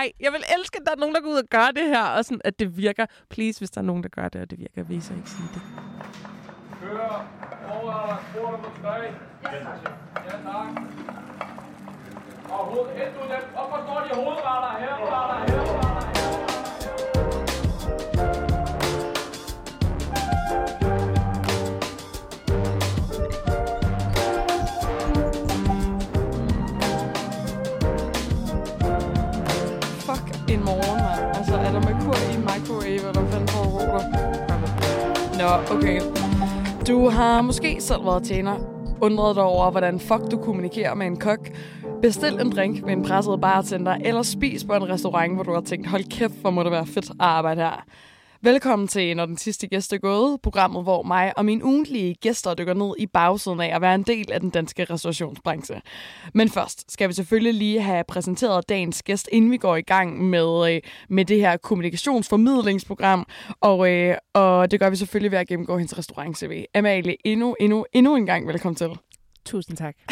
Ej, jeg vil elske, at der er nogen, der går ud og gør det her, og sådan, at det virker. Please, hvis der er nogen, der gør det, og det virker, vil I så ikke sige det. Kører over quarter på tre. Ja, tak. Ja, tak. Og hoved, hent du dem. Hvorfor står de? Hovedretter her, hovedretter her. Morgen, mand. Altså, er der Merkur i microwave, eller hvad fanden foregår? Nå, okay. Du har måske selv været tjener. Undret dig over, hvordan fuck du kommunikerer med en kok. Bestil en drink med en presset bartender, eller spis på en restaurant, hvor du har tænkt, hold kæft, hvor må det være fedt at arbejde her. Velkommen til Når den sidste gæst er gået, programmet, hvor mig og mine ugentlige gæster dykker ned i bagsiden af at være en del af den danske restaurationsbranche. Men først skal vi selvfølgelig lige have præsenteret dagens gæst, inden vi går i gang med, øh, med det her kommunikationsformidlingsprogram. Og, øh, og det gør vi selvfølgelig ved at gennemgå hendes restaurant-CV. Amalie, endnu, endnu, endnu en gang velkommen til. Tusind tak.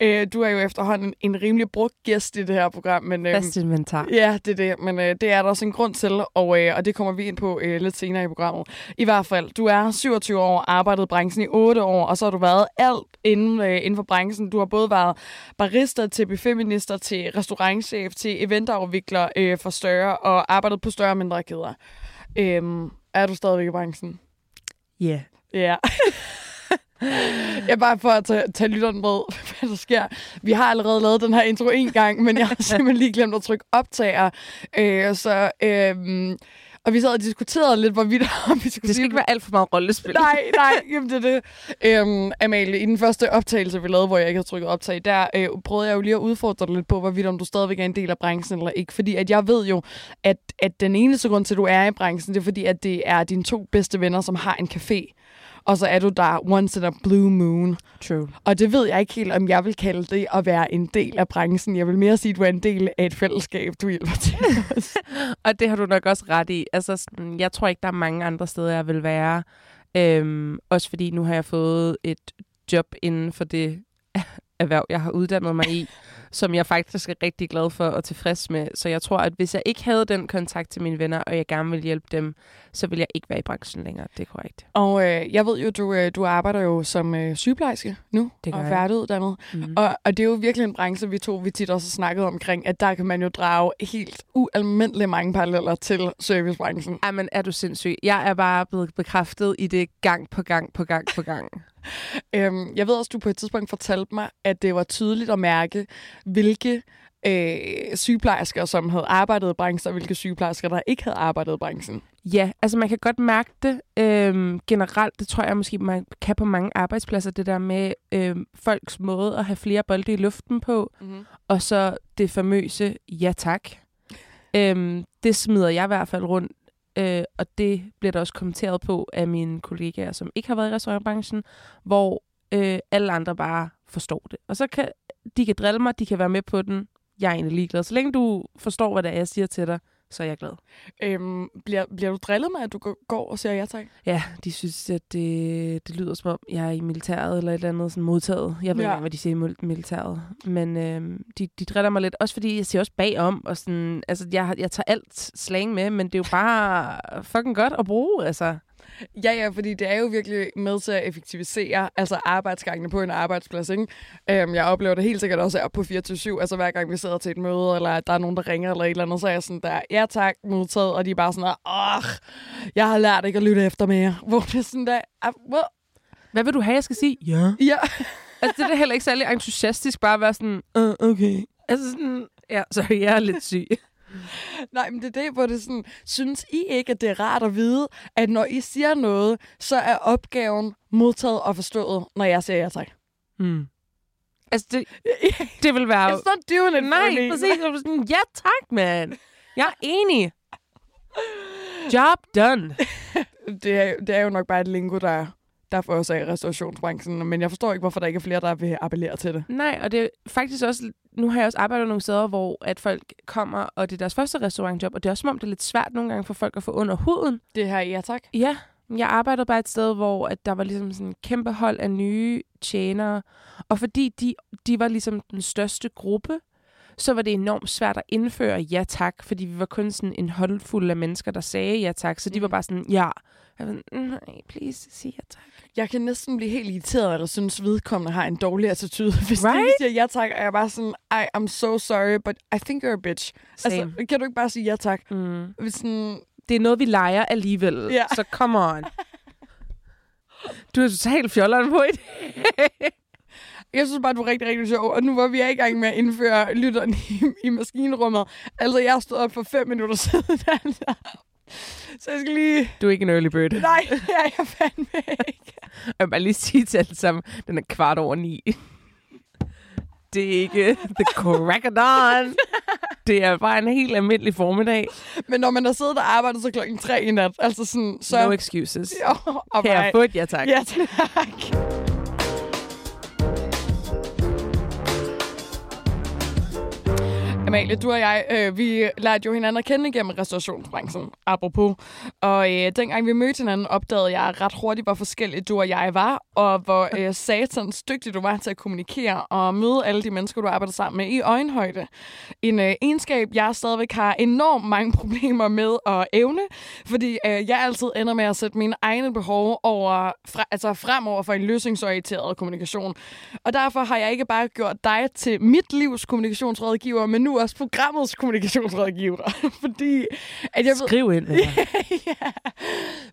Øh, du er jo efterhånden en rimelig brugt gæst i det her program. Men, øh, Fast inventar. Ja, det er det. Men øh, det er der også en grund til, og, øh, og det kommer vi ind på øh, lidt senere i programmet. I hvert fald, du er 27 år, arbejdet i branchen i 8 år, og så har du været alt inden, øh, inden for branchen. Du har både været barista til buffetminister, til restaurantchef, til eventafvikler øh, for større, og arbejdet på større og mindre kæder. Øh, er du stadigvæk i branchen? Ja. Yeah. Ja. Jeg bare for at tage, tage lytteren med, hvad der sker. Vi har allerede lavet den her intro en gang, men jeg har simpelthen lige glemt at trykke optager. Øh, så, øh, og vi sad og diskuterede lidt, hvorvidt om vi skulle Det skal sige- ikke være alt for meget rollespil. Nej, nej, jamen det er det. Øhm, Amalie, i den første optagelse, vi lavede, hvor jeg ikke havde trykket optag, der øh, prøvede jeg jo lige at udfordre dig lidt på, hvorvidt om du stadigvæk er en del af branchen eller ikke. Fordi at jeg ved jo, at, at den eneste grund til, at du er i branchen, det er fordi, at det er dine to bedste venner, som har en café. Og så er du der once in a blue moon. True. Og det ved jeg ikke helt, om jeg vil kalde det at være en del af branchen. Jeg vil mere sige, at du er en del af et fællesskab, du hjælper til os. Og det har du nok også ret i. Altså, sådan, jeg tror ikke, der er mange andre steder, jeg vil være. Øhm, også fordi nu har jeg fået et job inden for det erhverv, jeg har uddannet mig i, som jeg faktisk er rigtig glad for og tilfreds med. Så jeg tror, at hvis jeg ikke havde den kontakt til mine venner, og jeg gerne vil hjælpe dem, så vil jeg ikke være i branchen længere. Det er korrekt. Og øh, jeg ved jo, du, øh, du arbejder jo som øh, sygeplejerske nu, Det og færdiguddannet. Mm. Og, og det er jo virkelig en branche, vi to vi tit også har snakket omkring, at der kan man jo drage helt ualmindeligt mange paralleller til servicebranchen. Jamen, er du sindssyg. Jeg er bare blevet bekræftet i det gang på gang på gang på gang. Øhm, jeg ved også, du på et tidspunkt fortalte mig, at det var tydeligt at mærke, hvilke øh, sygeplejersker, som havde arbejdet i branchen, og hvilke sygeplejersker, der ikke havde arbejdet i branchen. Ja, altså man kan godt mærke det øhm, generelt. Det tror jeg måske, man kan på mange arbejdspladser, det der med øhm, folks måde at have flere bolde i luften på, Mm-hmm. og så det famøse ja tak. Øhm, det smider jeg i hvert fald rundt, øh, og det bliver der også kommenteret på af mine kollegaer, som ikke har været i restaurantbranchen, hvor øh, alle andre bare forstår det. Og så kan de kan drille mig, de kan være med på den. Jeg er egentlig ligeglad. Så længe du forstår, hvad det er, jeg siger til dig, så er jeg glad. Øhm, bliver, bliver du drillet med, at du går- og siger ja tak? Ja, de synes, at det, det lyder som om, jeg er i militæret eller et eller andet sådan modtaget. Jeg ved Ja. ikke, hvad de siger i mil- militæret. Men øhm, de, de driller mig lidt. Også fordi jeg siger også bagom. Og sådan, altså, jeg, jeg tager alt slang med, men det er jo bare fucking godt at bruge. Altså. Ja, ja, fordi det er jo virkelig med til at effektivisere altså arbejdsgangene på en arbejdsplads. Ikke? Øhm, jeg oplever det helt sikkert også her på 24-7. Altså hver gang vi sidder til et møde, eller der er nogen, der ringer eller et eller andet, så er jeg sådan der, ja tak, modtaget, og de er bare sådan der, åh, jeg har lært ikke at lytte efter mere. Hvor det er sådan der, ah, hvor? Hvad vil du have, jeg skal sige? Ja. ja. Altså, det er da heller ikke særlig entusiastisk bare at være sådan, uh, okay. Altså sådan, ja, så jeg er lidt syg. Nej, men det er det, hvor det sådan, synes I ikke, at det er rart at vide, at når I siger noget, så er opgaven modtaget og forstået, når jeg siger ja tak. Mm. Altså, det, det vil være... It's not doing it Nej, me. præcis. Jeg sådan, ja tak, mand. Jeg er enig. Job done. det, er, det er jo nok bare et lingo, der, der får os af restaurationsbranchen, men jeg forstår ikke, hvorfor der ikke er flere, der vil appellere til det. Nej, og det er faktisk også... Nu har jeg også arbejdet nogle steder, hvor at folk kommer, og det er deres første restaurantjob, og det er også som om, det er lidt svært nogle gange for folk at få under huden. Det her, ja tak. Ja, jeg arbejdede bare et sted, hvor at der var ligesom sådan en kæmpe hold af nye tjenere, og fordi de, de var ligesom den største gruppe, så var det enormt svært at indføre ja tak, fordi vi var kun sådan en håndfuld af mennesker, der sagde ja tak, så de var Mhm. bare sådan, ja. Jeg var, sådan, nej, please, sig ja tak. Jeg kan næsten blive helt irriteret, eller synes vedkommende har en dårlig attitude, hvis right? de siger ja tak, og jeg er bare sådan, I, I'm so sorry, but I think you're a bitch. Same. Altså, kan du ikke bare sige ja tak? Mm. Hvis sådan, Det er noget, vi leger alligevel, Ja. så come on. Du er totalt fjolleren på det. Jeg synes bare, du er rigtig, rigtig sjov, og nu var vi i gang med at indføre lytteren i, i maskinrummet. Altså, jeg stod op for fem minutter siden. Så jeg skal lige... Du er ikke en early bird. Nej, det er jeg fandme ikke. Jeg vil bare lige sige til alle sammen, den er kvart over ni. Det er ikke the crack of dawn. Det er bare en helt almindelig formiddag. Men når man har siddet og arbejdet så klokken tre i nat, altså sådan, så... No excuses. Jo, og Kan jeg få et ja tak? Ja, tak. Amalie, du og jeg, øh, vi lærte jo hinanden at kende igennem restaurationsbranchen, apropos. Og øh, dengang vi mødte hinanden, opdagede jeg ret hurtigt, hvor forskellige du og jeg var, og hvor øh, satans dygtig du var til at kommunikere og møde alle de mennesker, du arbejder sammen med i øjenhøjde. En øh, egenskab, jeg stadigvæk har enormt mange problemer med at evne, fordi øh, jeg altid ender med at sætte mine egne behov over, fra, altså fremover for en løsningsorienteret kommunikation. Og derfor har jeg ikke bare gjort dig til mit livs kommunikationsrådgiver, men nu også programmets kommunikationsrådgiver. fordi at jeg ved, Skriv ind. venner. ja.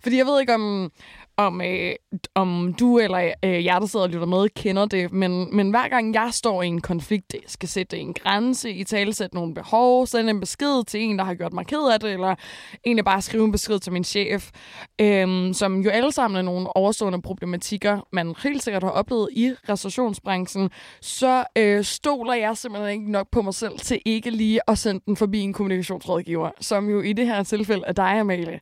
Fordi jeg ved ikke, om, om, øh, om du eller øh, jer, der sidder og lytter med, kender det, men, men hver gang jeg står i en konflikt, skal sætte en grænse, i tale sætte nogle behov, sende en besked til en, der har gjort mig ked af det, eller egentlig bare skrive en besked til min chef, øh, som jo alle sammen er nogle overstående problematikker, man helt sikkert har oplevet i restaurationsbranchen, så øh, stoler jeg simpelthen ikke nok på mig selv til ikke lige at sende den forbi en kommunikationsrådgiver, som jo i det her tilfælde er dig, Amalie.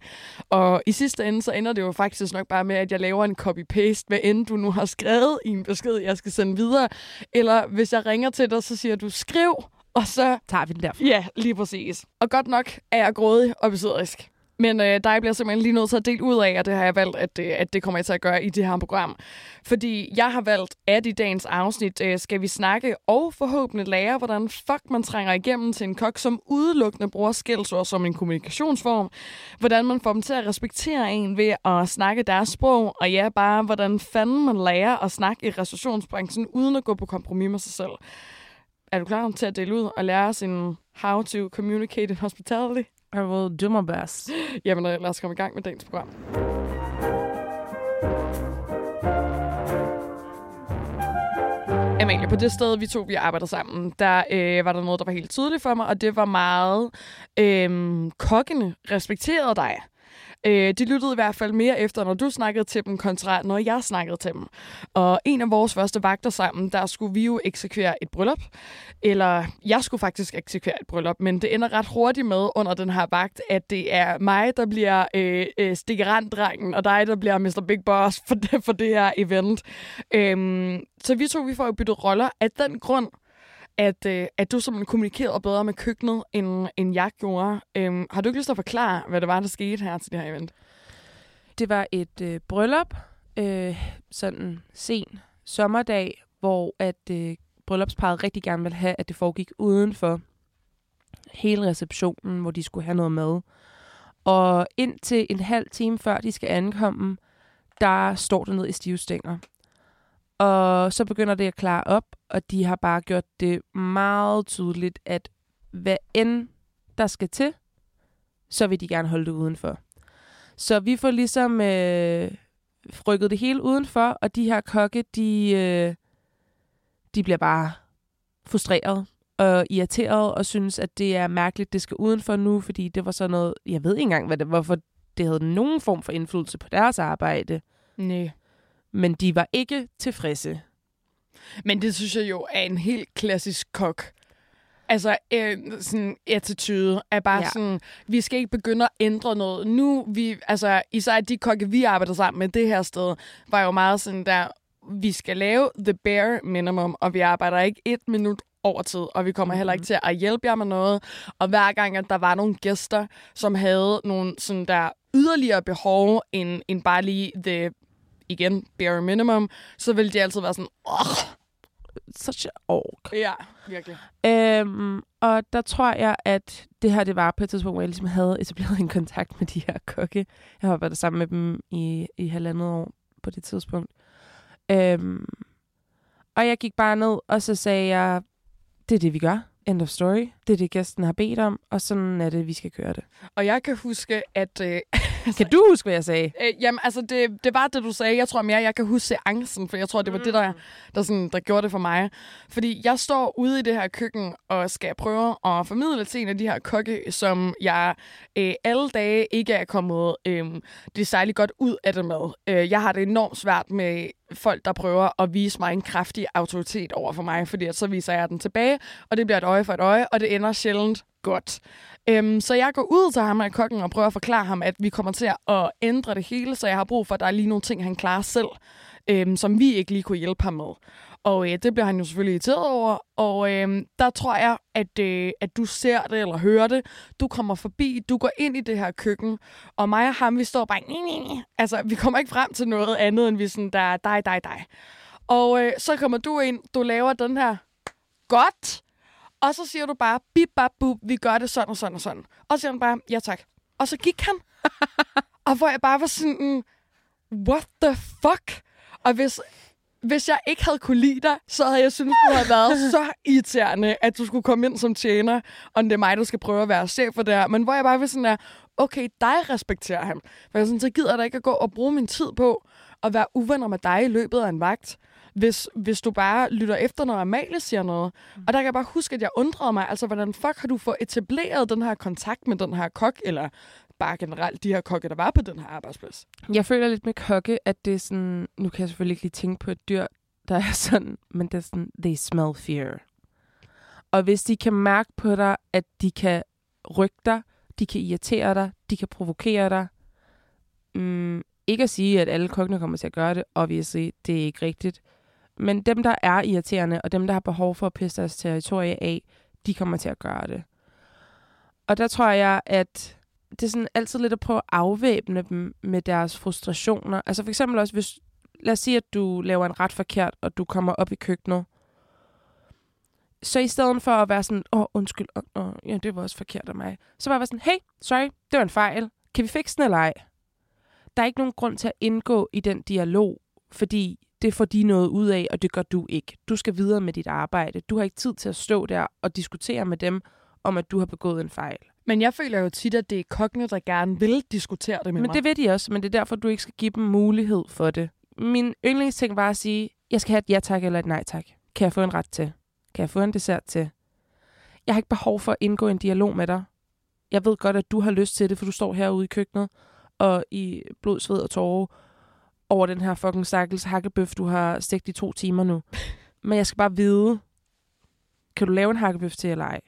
Og i sidste ende, så ender det jo faktisk nok bare med, at jeg laver en copy-paste, hvad end du nu har skrevet i en besked, jeg skal sende videre. Eller hvis jeg ringer til dig, så siger du, skriv, og så Tager vi den derfra. Ja, lige præcis. Og godt nok er jeg grådig og besøgerisk. Men øh, dig bliver simpelthen lige nødt til at dele ud af, og det har jeg valgt, at, øh, at det kommer jeg til at gøre i det her program. Fordi jeg har valgt, at i dagens afsnit øh, skal vi snakke og forhåbentlig lære, hvordan fuck man trænger igennem til en kok, som udelukkende bruger skældsord som en kommunikationsform. Hvordan man får dem til at respektere en ved at snakke deres sprog, og ja, bare hvordan fanden man lærer at snakke i restaurationsbranchen uden at gå på kompromis med sig selv. Er du klar til at dele ud og lære os en how to communicate in hospitality? I will do my best. Jamen, øh, lad os komme i gang med dagens program. Amalie, på det sted, vi to vi arbejder sammen, der øh, var der noget, der var helt tydeligt for mig, og det var meget øh, kokkene respekterede dig. Øh, de lyttede i hvert fald mere efter, når du snakkede til dem, kontra når jeg snakkede til dem. Og en af vores første vagter sammen, der skulle vi jo eksekvere et bryllup. Eller jeg skulle faktisk eksekvere et bryllup, men det ender ret hurtigt med under den her vagt, at det er mig, der bliver øh, øh, stikkeranddrengen, og dig, der bliver Mr. Big Boss for det, for det her event. Øhm, så vi to, vi får jo byttet roller af den grund, at, øh, at du simpelthen kommunikerede bedre med køkkenet, end, end jeg gjorde. Øhm, har du ikke lyst til at forklare, hvad det var, der skete her til det her event? Det var et øh, bryllup, øh, sådan sen sommerdag, hvor at øh, bryllupsparet rigtig gerne ville have, at det foregik udenfor hele receptionen, hvor de skulle have noget mad. Og indtil en halv time før de skal ankomme, der står det ned i stive stænger. Og så begynder det at klare op, og de har bare gjort det meget tydeligt, at hvad end der skal til, så vil de gerne holde det udenfor. Så vi får ligesom øh, rykket det hele udenfor, og de her kokke, de, øh, de bliver bare frustreret og irriteret og synes, at det er mærkeligt, det skal udenfor nu, fordi det var sådan noget, jeg ved ikke engang, hvad det, hvorfor det havde nogen form for indflydelse på deres arbejde, Nej men de var ikke tilfredse. Men det synes jeg jo er en helt klassisk kok. Altså, øh, sådan attitude er bare ja. Sådan, vi skal ikke begynde at ændre noget. Nu, vi, altså, især de kokke, vi arbejder sammen med det her sted, var jo meget sådan der, vi skal lave the bare minimum, og vi arbejder ikke et minut over tid, og vi kommer heller ikke til at hjælpe jer med noget. Og hver gang, at der var nogle gæster, som havde nogle sådan der yderligere behov, end, end bare lige the, igen, bare minimum, så ville de altid være sådan, åh, such a ork. Ja, virkelig. Øhm, og der tror jeg, at det her, det var på et tidspunkt, hvor jeg ligesom havde etableret en kontakt med de her kokke. Jeg har været sammen med dem i, i halvandet år på det tidspunkt. Øhm, og jeg gik bare ned, og så sagde jeg, det er det, vi gør. End of story. Det er det, gæsten har bedt om, og sådan er det, vi skal køre det. Og jeg kan huske, at... Øh, Kan du huske, hvad jeg sagde? øh, jamen, altså, det, det var det, du sagde. Jeg tror mere, jeg kan huske seancen, for jeg tror, det var det, der, der, sådan, der gjorde det for mig. Fordi jeg står ude i det her køkken, og skal prøve at formidle til en af de her kokke, som jeg øh, alle dage ikke er kommet øh, det særlig godt ud af det med. Øh, jeg har det enormt svært med folk, der prøver at vise mig en kraftig autoritet over for mig, fordi så viser jeg den tilbage, og det bliver et øje for et øje, og det ender sjældent godt. Øhm, så jeg går ud til ham af kokken og prøver at forklare ham, at vi kommer til at ændre det hele, så jeg har brug for, at der er lige nogle ting, han klarer selv, øhm, som vi ikke lige kunne hjælpe ham med. Og øh, det bliver han jo selvfølgelig irriteret over, og øh, der tror jeg, at, øh, at du ser det eller hører det. Du kommer forbi, du går ind i det her køkken, og mig og ham, vi står bare... Nye, nye, nye. Altså, vi kommer ikke frem til noget andet, end vi sådan, der er dig, dig, dig. Og øh, så kommer du ind, du laver den her... Godt! Og så siger du bare, bip, bap, bup, vi gør det sådan og sådan og sådan. Og så siger han bare, ja tak. Og så gik han. og hvor jeg bare var sådan, what the fuck? Og hvis, hvis jeg ikke havde kunne lide dig, så havde jeg syntes, du havde været så irriterende, at du skulle komme ind som tjener, og det er mig, der skal prøve at være chef for det her. Men hvor jeg bare var sådan der, okay, dig respekterer han. For jeg sådan, så gider der ikke at gå og bruge min tid på at være uvenner med dig i løbet af en vagt hvis, hvis du bare lytter efter, når Amalie siger noget. Og der kan jeg bare huske, at jeg undrede mig, altså, hvordan fuck har du fået etableret den her kontakt med den her kok, eller bare generelt de her kokke, der var på den her arbejdsplads? Jeg føler lidt med kokke, at det er sådan... Nu kan jeg selvfølgelig ikke lige tænke på et dyr, der er sådan... Men det er sådan, they smell fear. Og hvis de kan mærke på dig, at de kan rykke dig, de kan irritere dig, de kan provokere dig. Mm, ikke at sige, at alle kokkene kommer til at gøre det, obviously, det er ikke rigtigt. Men dem, der er irriterende, og dem, der har behov for at pisse deres territorie af, de kommer til at gøre det. Og der tror jeg, at det er sådan altid lidt at prøve at afvæbne dem med deres frustrationer. Altså for eksempel også, hvis, lad os sige, at du laver en ret forkert, og du kommer op i køkkenet. Så i stedet for at være sådan, åh, oh, undskyld, oh, oh, ja, det var også forkert af mig. Så var jeg sådan, hey, sorry, det var en fejl. Kan vi fikse den eller ej? Der er ikke nogen grund til at indgå i den dialog, fordi det får de noget ud af, og det gør du ikke. Du skal videre med dit arbejde. Du har ikke tid til at stå der og diskutere med dem om, at du har begået en fejl. Men jeg føler jo tit, at det er kokkene, der gerne vil diskutere det med Men mig. det ved de også, men det er derfor, du ikke skal give dem mulighed for det. Min yndlingsting var at sige, jeg skal have et ja tak eller et nej tak. Kan jeg få en ret til? Kan jeg få en dessert til? Jeg har ikke behov for at indgå en dialog med dig. Jeg ved godt, at du har lyst til det, for du står herude i køkkenet og i blod, sved og tårer over den her fucking stakkels hakkebøf, du har stegt i to timer nu. Men jeg skal bare vide, kan du lave en hakkebøf til eller ej?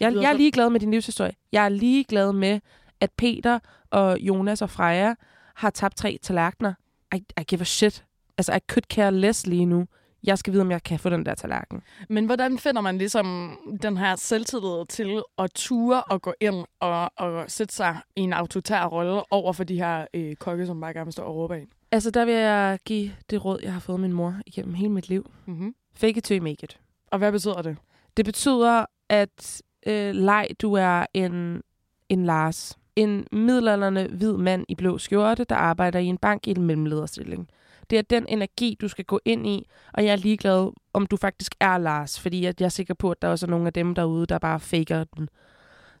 Jeg, jeg er ligeglad med din livshistorie. Jeg er ligeglad med, at Peter og Jonas og Freja har tabt tre tallerkener. I, I give a shit. Altså, I could care less lige nu. Jeg skal vide, om jeg kan få den der tallerken. Men hvordan finder man ligesom den her selvtillid til at ture og gå ind og, og sætte sig i en autoritær rolle over for de her øh, kokke, som bare gerne vil stå og råbe af en? Altså, der vil jeg give det råd, jeg har fået min mor igennem hele mit liv. Mm-hmm. Fake it till you make it. Og hvad betyder det? Det betyder, at øh, leg, du er en, en Lars. En middelalderne hvid mand i blå skjorte, der arbejder i en bank i en mellemlederstilling. Det er den energi, du skal gå ind i, og jeg er ligeglad, om du faktisk er Lars, fordi at jeg er sikker på, at der også er nogle af dem derude, der bare faker den.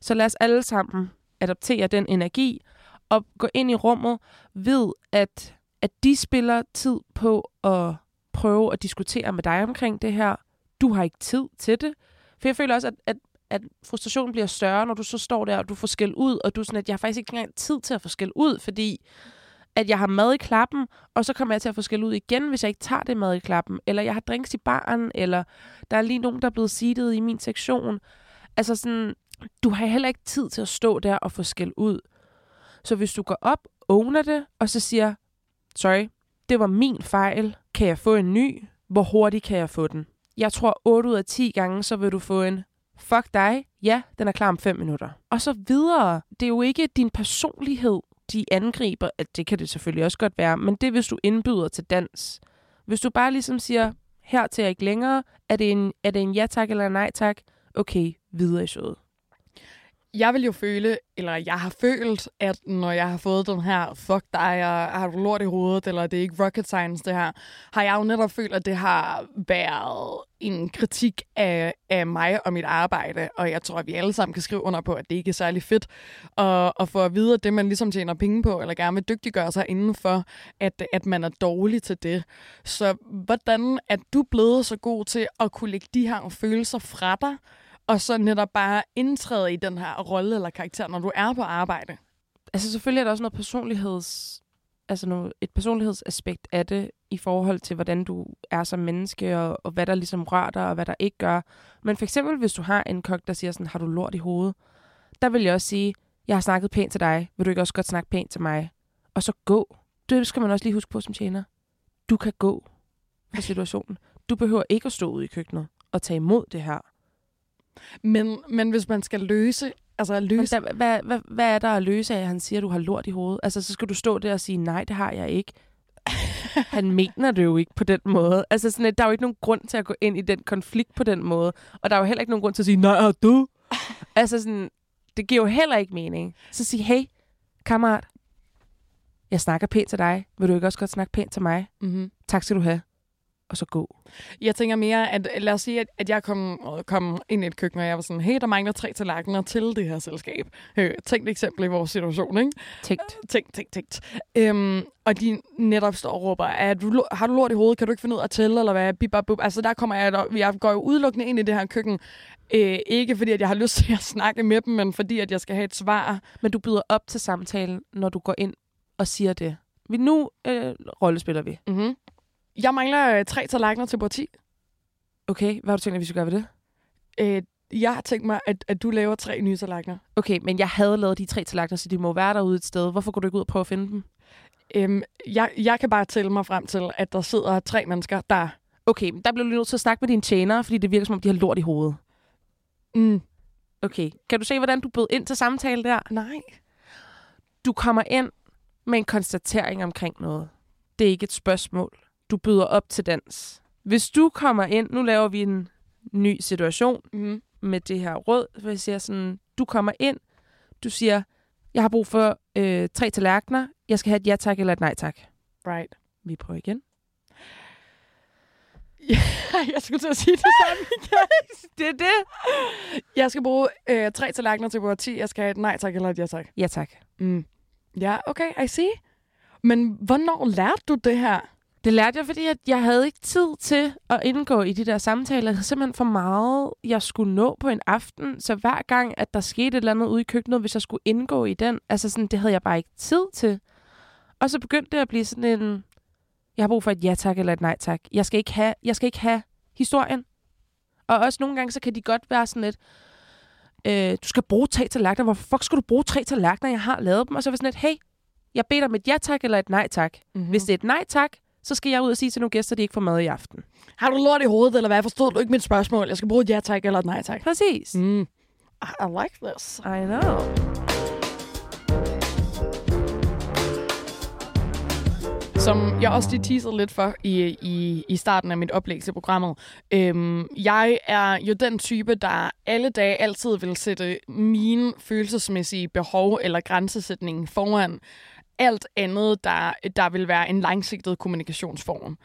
Så lad os alle sammen adoptere den energi, og gå ind i rummet, ved at, at de spiller tid på at prøve at diskutere med dig omkring det her. Du har ikke tid til det. For jeg føler også, at, at, at frustrationen bliver større, når du så står der, og du får skæld ud, og du er sådan, at jeg har faktisk ikke engang tid til at få skæld ud, fordi at jeg har mad i klappen, og så kommer jeg til at få skæld ud igen, hvis jeg ikke tager det mad i klappen. Eller jeg har drinks i baren, eller der er lige nogen, der er blevet seedet i min sektion. Altså sådan, du har heller ikke tid til at stå der og få skæld ud. Så hvis du går op, owner det, og så siger, sorry, det var min fejl. Kan jeg få en ny? Hvor hurtigt kan jeg få den? Jeg tror 8 ud af 10 gange, så vil du få en fuck dig, ja, den er klar om 5 minutter. Og så videre. Det er jo ikke din personlighed, de angriber. At Det kan det selvfølgelig også godt være, men det hvis du indbyder til dans. Hvis du bare ligesom siger, Hertil jeg ikke længere. Er det en, er det en ja tak eller en nej tak? Okay, videre i showet jeg vil jo føle, eller jeg har følt, at når jeg har fået den her, fuck dig, og har du lort i hovedet, eller det er ikke rocket science det her, har jeg jo netop følt, at det har været en kritik af, af mig og mit arbejde, og jeg tror, at vi alle sammen kan skrive under på, at det ikke er særlig fedt og, og få at vide, at det, man ligesom tjener penge på, eller gerne vil dygtiggøre sig indenfor, at, at man er dårlig til det. Så hvordan er du blevet så god til at kunne lægge de her følelser fra dig, og så netop bare indtræde i den her rolle eller karakter, når du er på arbejde. Altså selvfølgelig er der også noget personligheds... Altså noget, et personlighedsaspekt af det i forhold til, hvordan du er som menneske, og, og hvad der ligesom rører dig, og hvad der ikke gør. Men for eksempel, hvis du har en kok, der siger sådan, har du lort i hovedet? Der vil jeg også sige, jeg har snakket pænt til dig. Vil du ikke også godt snakke pænt til mig? Og så gå. Det skal man også lige huske på som tjener. Du kan gå fra situationen. Du behøver ikke at stå ude i køkkenet og tage imod det her. Men, men hvis man skal løse... Altså Men løse... der, hvad, hvad, hvad er der at løse af, at han siger, at du har lort i hovedet? Altså, så skal du stå der og sige, nej, det har jeg ikke. han mener det jo ikke på den måde. Altså, sådan, at der er jo ikke nogen grund til at gå ind i den konflikt på den måde. Og der er jo heller ikke nogen grund til at sige, nej, har du? altså, sådan, det giver jo heller ikke mening. Så sig, hey, kammerat, jeg snakker pænt til dig. Vil du ikke også godt snakke pænt til mig? Mm-hmm. Tak skal du have. Og så gå. Jeg tænker mere, at lad os sige, at, at jeg kom, kom ind i et køkken, og jeg var sådan, hey, der mangler tre tallerkener til det her selskab. Øh, tænkt eksempel i vores situation, ikke? Tænkt. Tænkt, tænkt, tænkt. Øhm, og de netop står og råber, er du, har du lort i hovedet? Kan du ikke finde ud af at tælle, eller hvad? Bip, bap, bup. Altså, der kommer jeg, der, jeg går jo udelukkende ind i det her køkken. Øh, ikke fordi, at jeg har lyst til at snakke med dem, men fordi, at jeg skal have et svar. Men du byder op til samtalen, når du går ind og siger det. Vi nu øh, rollespiller vi. Mm-hmm. Jeg mangler øh, tre tallerkener til 10. Okay, hvad har du tænkt, at vi skal gøre ved det? Øh, jeg har tænkt mig, at, at du laver tre nye tallerkener. Okay, men jeg havde lavet de tre tallerkener, så de må være derude et sted. Hvorfor går du ikke ud og prøve at finde dem? Øhm, jeg, jeg kan bare tælle mig frem til, at der sidder tre mennesker, der... Okay, men der bliver du nødt til at snakke med dine tjenere, fordi det virker som om, de har lort i hovedet. Mm, Okay, kan du se, hvordan du bød ind til samtale der? nej. Du kommer ind med en konstatering omkring noget. Det er ikke et spørgsmål. Du byder op til dans. Hvis du kommer ind, nu laver vi en ny situation Mm. med det her råd, hvor jeg siger sådan, du kommer ind, du siger, jeg har brug for øh, tre tallerkener, jeg skal have et ja tak eller et nej tak. Right. Vi prøver igen. jeg skulle til at sige det samme igen. Det er det. Jeg skal bruge øh, tre tallerkener til bord 10. Jeg skal have et nej tak eller et ja tak. Ja tak. Mm. Ja, okay, I see. Men hvornår lærte du det her? Det lærte jeg, fordi at jeg havde ikke tid til at indgå i de der samtaler. Jeg havde simpelthen for meget, jeg skulle nå på en aften. Så hver gang, at der skete et eller andet ude i køkkenet, hvis jeg skulle indgå i den, altså sådan, det havde jeg bare ikke tid til. Og så begyndte det at blive sådan en, jeg har brug for et ja tak eller et nej tak. Jeg skal ikke have, jeg skal ikke have historien. Og også nogle gange, så kan de godt være sådan lidt, øh, du skal bruge tre tallerkener. Hvorfor fuck skal du bruge tre tallerkener? Jeg har lavet dem. Og så var sådan lidt, hey, jeg beder om et ja tak eller et nej tak. Mm-hmm. Hvis det er et nej tak, så skal jeg ud og sige til nogle gæster, at de ikke får mad i aften. Har du lort i hovedet, eller hvad? Forstod du ikke mit spørgsmål? Jeg skal bruge et ja tak eller et nej tak. Præcis. Mm. I, I like this. I know. Som jeg også lige teasede lidt for i, i, i starten af mit oplæg til programmet. Øhm, jeg er jo den type, der alle dage altid vil sætte mine følelsesmæssige behov eller grænsesætning foran alt andet, der, der vil være en langsigtet kommunikationsform.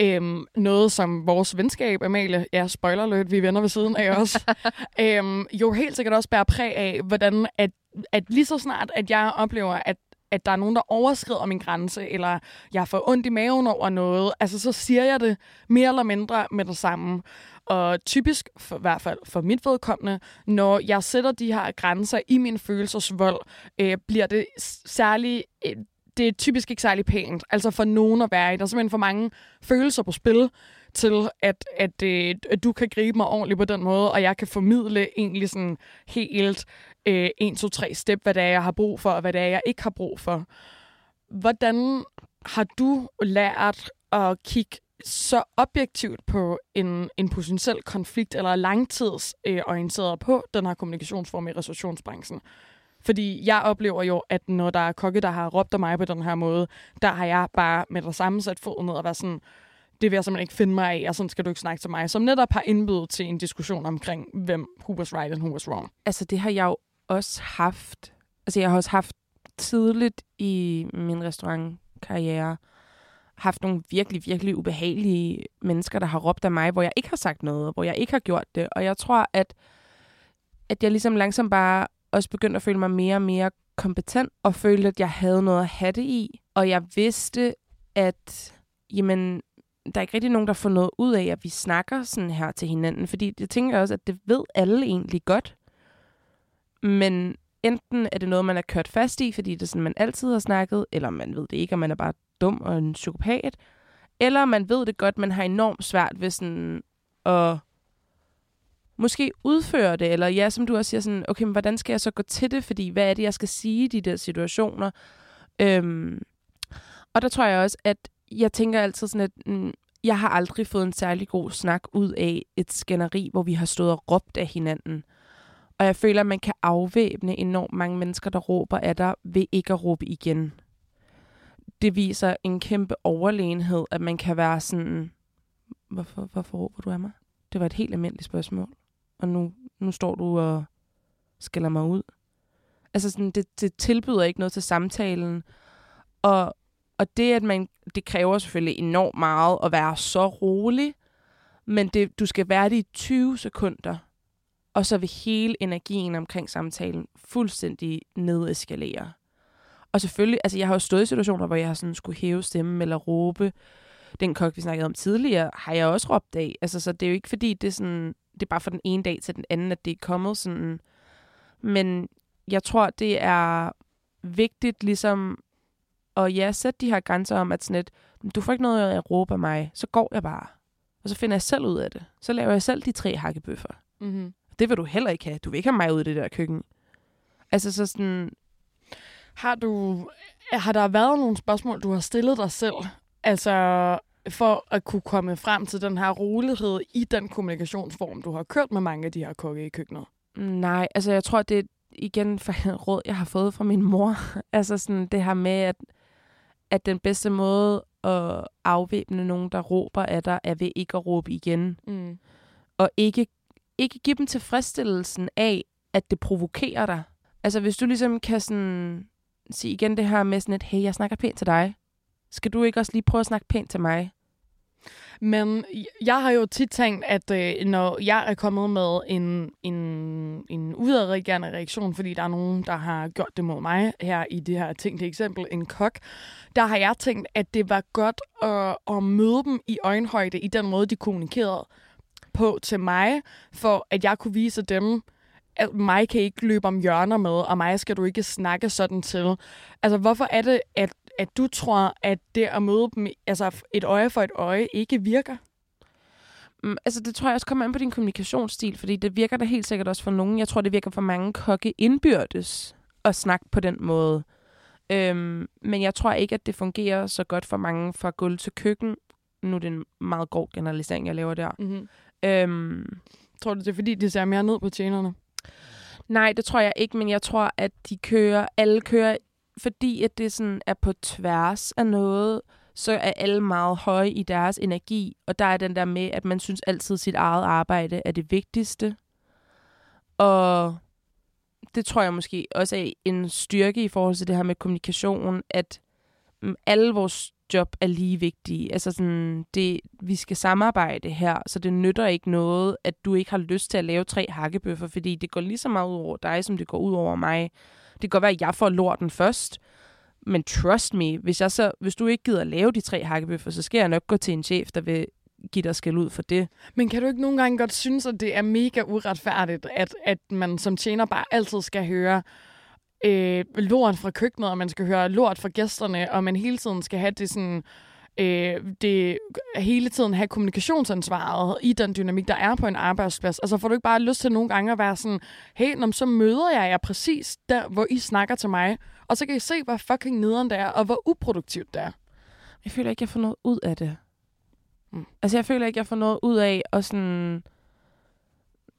Øhm, noget som vores venskab, Amalie, ja, spoiler alert, vi er venner ved siden af os, øhm, jo helt sikkert også bærer præg af, hvordan at, at lige så snart, at jeg oplever, at at der er nogen, der overskrider min grænse, eller jeg får ondt i maven over noget, altså så siger jeg det mere eller mindre med det samme. Og typisk, for, i hvert fald for mit vedkommende, når jeg sætter de her grænser i min følelsesvold, øh, bliver det særlig... Øh, det er typisk ikke særlig pænt, altså for nogen at være i. Der er simpelthen for mange følelser på spil, til at, at, øh, at du kan gribe mig ordentligt på den måde, og jeg kan formidle egentlig sådan helt øh, 1, 2, 3 step, hvad det er, jeg har brug for, og hvad det er, jeg ikke har brug for. Hvordan har du lært at kigge så objektivt på en, en potentiel konflikt, eller langtidsorienteret øh, på den her kommunikationsform i restaurationsbranchen? Fordi jeg oplever jo, at når der er kokke, der har råbt af mig på den her måde, der har jeg bare med det samme sat foden ned og været sådan, det vil jeg simpelthen ikke finde mig af, og sådan skal du ikke snakke til mig, som netop har indbydet til en diskussion omkring, hvem who was right and who was wrong. Altså, det har jeg jo også haft. Altså, jeg har også haft tidligt i min restaurantkarriere haft nogle virkelig, virkelig ubehagelige mennesker, der har råbt af mig, hvor jeg ikke har sagt noget, hvor jeg ikke har gjort det. Og jeg tror, at, at jeg ligesom langsomt bare også begyndte at føle mig mere og mere kompetent, og følte, at jeg havde noget at have det i. Og jeg vidste, at jamen, der er ikke rigtig nogen, der får noget ud af, at vi snakker sådan her til hinanden. Fordi jeg tænker også, at det ved alle egentlig godt. Men enten er det noget, man er kørt fast i, fordi det er sådan, man altid har snakket, eller man ved det ikke, og man er bare dum og en psykopat. Eller man ved det godt, man har enormt svært ved sådan at måske udføre det, eller ja, som du også siger, sådan, okay, men hvordan skal jeg så gå til det, fordi hvad er det, jeg skal sige i de der situationer? Øhm, og der tror jeg også, at jeg tænker altid sådan, at mm, jeg har aldrig fået en særlig god snak ud af et skænderi, hvor vi har stået og råbt af hinanden. Og jeg føler, at man kan afvæbne enormt mange mennesker, der råber af dig, ved ikke at råbe igen. Det viser en kæmpe overlegenhed, at man kan være sådan, hvorfor, hvorfor råber du af mig? Det var et helt almindeligt spørgsmål. Og nu, nu står du og skælder mig ud. Altså sådan, det, det tilbyder ikke noget til samtalen. Og, og det, at man, det kræver selvfølgelig enormt meget at være så rolig, men det, du skal være det i 20 sekunder, og så vil hele energien omkring samtalen fuldstændig nedeskalere. Og selvfølgelig, altså jeg har jo stået i situationer, hvor jeg har sådan skulle hæve stemmen eller råbe. Den kok, vi snakkede om tidligere, har jeg også råbt af. Altså, så det er jo ikke fordi, det er, sådan, det er bare fra den ene dag til den anden, at det er kommet sådan. Men jeg tror, det er vigtigt ligesom at ja, sætte de her grænser om, at sådan et, du får ikke noget at råbe af mig, så går jeg bare. Og så finder jeg selv ud af det. Så laver jeg selv de tre hakkebøffer. Mm-hmm. Det vil du heller ikke have. Du vil ikke have mig ud i det der køkken. Altså så sådan, Har du, har der været nogle spørgsmål, du har stillet dig selv? Altså for at kunne komme frem til den her rolighed i den kommunikationsform, du har kørt med mange af de her kokke i køkkenet? nej, altså jeg tror, det er igen for råd, jeg har fået fra min mor. altså sådan det her med, at, at den bedste måde at afvæbne nogen, der råber af dig, er ved ikke at råbe igen. Mm. og ikke, ikke give dem tilfredsstillelsen af, at det provokerer dig. Altså hvis du ligesom kan sådan sige igen det her med sådan et, hey, jeg snakker pænt til dig. Skal du ikke også lige prøve at snakke pænt til mig? Men jeg har jo tit tænkt, at øh, når jeg er kommet med en, en, en udadreagerende reaktion, fordi der er nogen, der har gjort det mod mig her i det her tænkte eksempel en kok, der har jeg tænkt, at det var godt at, at møde dem i øjenhøjde i den måde, de kommunikerede på til mig, for at jeg kunne vise dem, at mig kan ikke løbe om hjørner med, og mig skal du ikke snakke sådan til. Altså, hvorfor er det, at, at du tror, at det at møde dem, altså et øje for et øje, ikke virker? Mm, altså det tror jeg også kommer an på din kommunikationsstil, fordi det virker da helt sikkert også for nogen. Jeg tror, det virker for mange kokke indbyrdes at snakke på den måde. Øhm, men jeg tror ikke, at det fungerer så godt for mange fra gulv til køkken. Nu er det en meget grov generalisering, jeg laver der. Mm-hmm. Øhm, Tror du, det er fordi, de ser mere ned på tjenerne? Nej, det tror jeg ikke, men jeg tror, at de kører, alle kører, fordi at det sådan er på tværs af noget, så er alle meget høje i deres energi, og der er den der med, at man synes altid, at sit eget arbejde er det vigtigste. Og det tror jeg måske også er en styrke i forhold til det her med kommunikation, at mm, alle vores job er lige vigtige. Altså sådan, det, vi skal samarbejde her, så det nytter ikke noget, at du ikke har lyst til at lave tre hakkebøffer, fordi det går lige så meget ud over dig, som det går ud over mig. Det kan godt være, at jeg får lorten først, men trust me, hvis, jeg så, hvis du ikke gider at lave de tre hakkebøffer, så skal jeg nok gå til en chef, der vil give dig skæld ud for det. Men kan du ikke nogle gange godt synes, at det er mega uretfærdigt, at, at man som tjener bare altid skal høre øh, lort fra køkkenet, og man skal høre lort fra gæsterne, og man hele tiden skal have det sådan... Øh, det hele tiden have kommunikationsansvaret i den dynamik, der er på en arbejdsplads. Altså får du ikke bare lyst til nogle gange at være sådan, hey, når, så møder jeg jer præcis der, hvor I snakker til mig, og så kan I se, hvor fucking nederen det er, og hvor uproduktivt det er. Jeg føler ikke, jeg får noget ud af det. Mm. Altså, jeg føler ikke, jeg får noget ud af at sådan...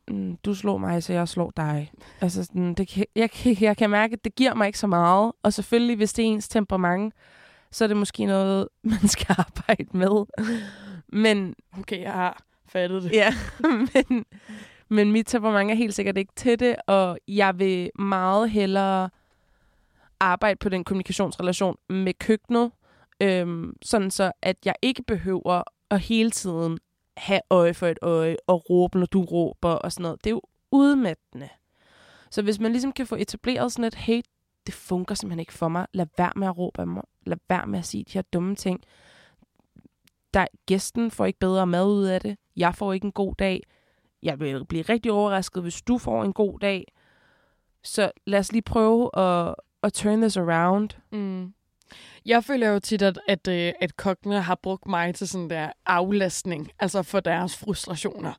mm, Du slår mig, så jeg slår dig. Altså, sådan, det, kan- jeg, kan- jeg kan mærke, at det giver mig ikke så meget. Og selvfølgelig, hvis det er ens temperament, så er det måske noget, man skal arbejde med. Men Okay, jeg har fattet det. Ja, men, men mit temperament er helt sikkert ikke til det, og jeg vil meget hellere arbejde på den kommunikationsrelation med køkkenet, øhm, sådan så, at jeg ikke behøver at hele tiden have øje for et øje og råbe, når du råber og sådan noget. Det er jo udmattende. Så hvis man ligesom kan få etableret sådan et, hey, det fungerer simpelthen ikke for mig, lad være med at råbe af mig, lad være med at sige de her dumme ting, der, gæsten får ikke bedre mad ud af det. Jeg får ikke en god dag. Jeg vil blive rigtig overrasket, hvis du får en god dag. Så lad os lige prøve at, at turn this around. Mm. Jeg føler jo tit, at, at, øh, at kokkene har brugt mig til sådan der aflastning, altså for deres frustrationer.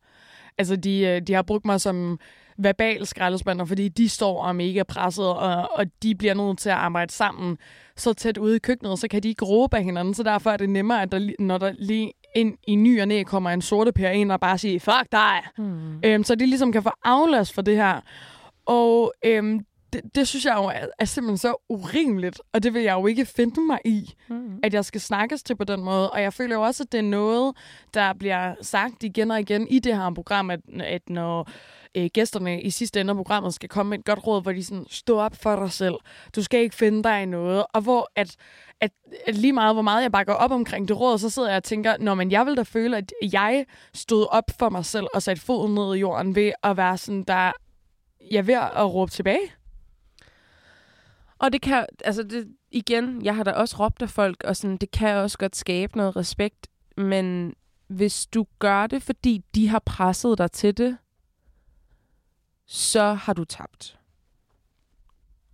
Altså, de, øh, de har brugt mig som verbal skraldespænder, fordi de står og er mega presset, og, og de bliver nødt til at arbejde sammen så tæt ude i køkkenet, så kan de ikke råbe af hinanden, så derfor er det nemmere, at der, når der lige ind i ny og næ kommer en sorte per ind og bare siger, fuck dig, Hmm. øhm, så de ligesom kan få aflast for det her. Og øhm, det, det synes jeg jo er, er simpelthen så urimeligt, og det vil jeg jo ikke finde mig i Hmm. at jeg skal snakkes til på den måde. Og jeg føler jo også, at det er noget, der bliver sagt igen og igen i det her program, at, at når øh, gæsterne i sidste ende af programmet skal komme med et godt råd, hvor de sådan, stå op for dig selv. Du skal ikke finde dig i noget. Og hvor at, at, at lige meget, hvor meget jeg bakker op omkring det råd, så sidder jeg og tænker, når man jeg vil da føle, at jeg stod op for mig selv og satte foden ned i jorden ved at være sådan, der jeg er ved at råbe tilbage. Og det kan, altså det, igen, jeg har da også råbt af folk, og sådan, det kan også godt skabe noget respekt, men hvis du gør det, fordi de har presset dig til det, så har du tabt.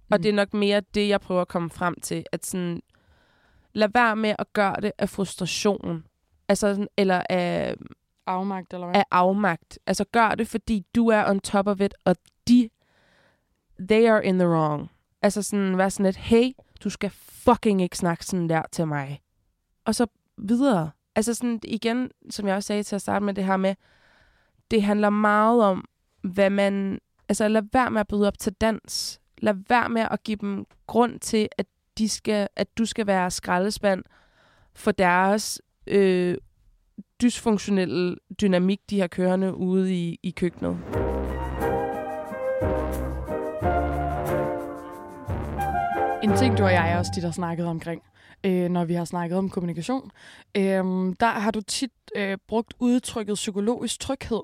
Mm. Og det er nok mere det, jeg prøver at komme frem til, at sådan, lad være med at gøre det af frustration, altså, sådan, eller af, Afmagt, eller hvad? af afmagt. Altså gør det, fordi du er on top of it, og de, they are in the wrong. Altså sådan, være sådan lidt, hey, du skal fucking ikke snakke sådan der til mig. Og så videre. Altså sådan, igen, som jeg også sagde til at starte med det her med, det handler meget om, hvad man, altså lad være med at byde op til dans. Lad være med at give dem grund til, at, de skal, at du skal være skraldespand for deres øh, dysfunktionelle dynamik, de har kørende ude i, i køkkenet. En ting, du og jeg også tit har snakket omkring, øh, når vi har snakket om kommunikation, øh, der har du tit øh, brugt udtrykket psykologisk tryghed.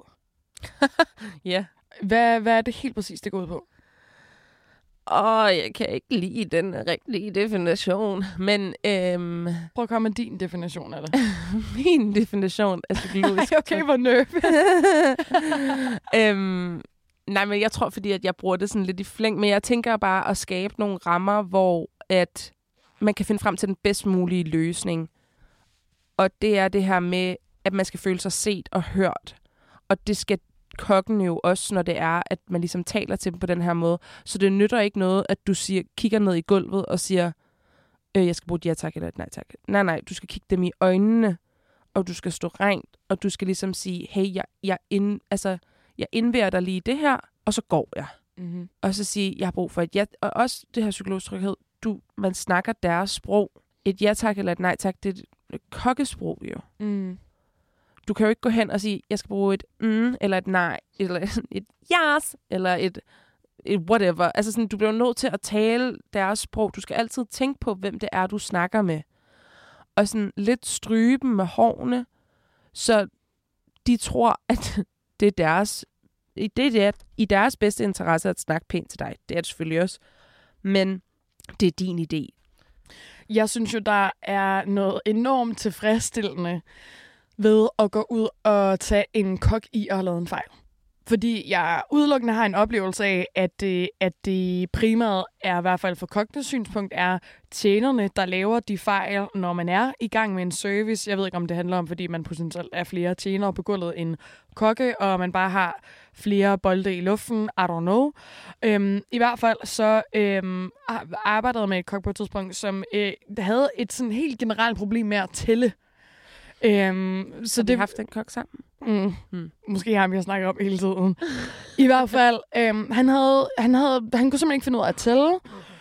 Ja. Hvad, hvad er det helt præcis, det går ud på? Åh, jeg kan ikke lide den rigtige definition, men øhm, Prøv at komme med din definition af det. min definition af psykologisk Ej, okay, hvor nervøs. øhm, nej, men jeg tror, fordi at jeg bruger det sådan lidt i flæng, men jeg tænker bare at skabe nogle rammer, hvor at man kan finde frem til den bedst mulige løsning. Og det er det her med, at man skal føle sig set og hørt. Og det skal kokken jo også, når det er, at man ligesom taler til dem på den her måde. Så det nytter ikke noget, at du siger, kigger ned i gulvet og siger, øh, jeg skal bruge et ja tak eller et nej tak. Nej, nej, du skal kigge dem i øjnene, og du skal stå rent, og du skal ligesom sige, hey, jeg, jeg, ind, altså, jeg indværer dig lige det her, og så går jeg. Mm-hmm. Og så sige, jeg har brug for et ja. Og også det her psykologisk tryghed, du, man snakker deres sprog. Et ja tak eller et nej tak, det er et kokkesprog jo. Mm. Du kan jo ikke gå hen og sige, jeg skal bruge et mm, eller et nej, eller et yes, eller et, et whatever. Altså sådan, du bliver nødt til at tale deres sprog. Du skal altid tænke på, hvem det er, du snakker med. Og sådan lidt stryge dem med hårene, så de tror, at det er deres, det er det, i deres bedste interesse at snakke pænt til dig. Det er det selvfølgelig også. Men det er din idé. Jeg synes jo, der er noget enormt tilfredsstillende ved at gå ud og tage en kok i og have lavet en fejl. Fordi jeg udelukkende har en oplevelse af, at det, at det primært er, i hvert fald for kokkenes synspunkt, er tjenerne, der laver de fejl, når man er i gang med en service. Jeg ved ikke, om det handler om, fordi man potentielt er flere tjenere på gulvet end kokke, og man bare har flere bolde i luften. I don't know. Øhm, I hvert fald så øhm, arbejdede med et kok på et tidspunkt, som øh, havde et sådan helt generelt problem med at tælle. Øhm, så Så det har haft den kok sammen. Mm. Mm. Måske ham, jeg snakker om hele tiden. I hvert fald, øhm, han, havde, han, havde, han kunne simpelthen ikke finde ud af at tælle.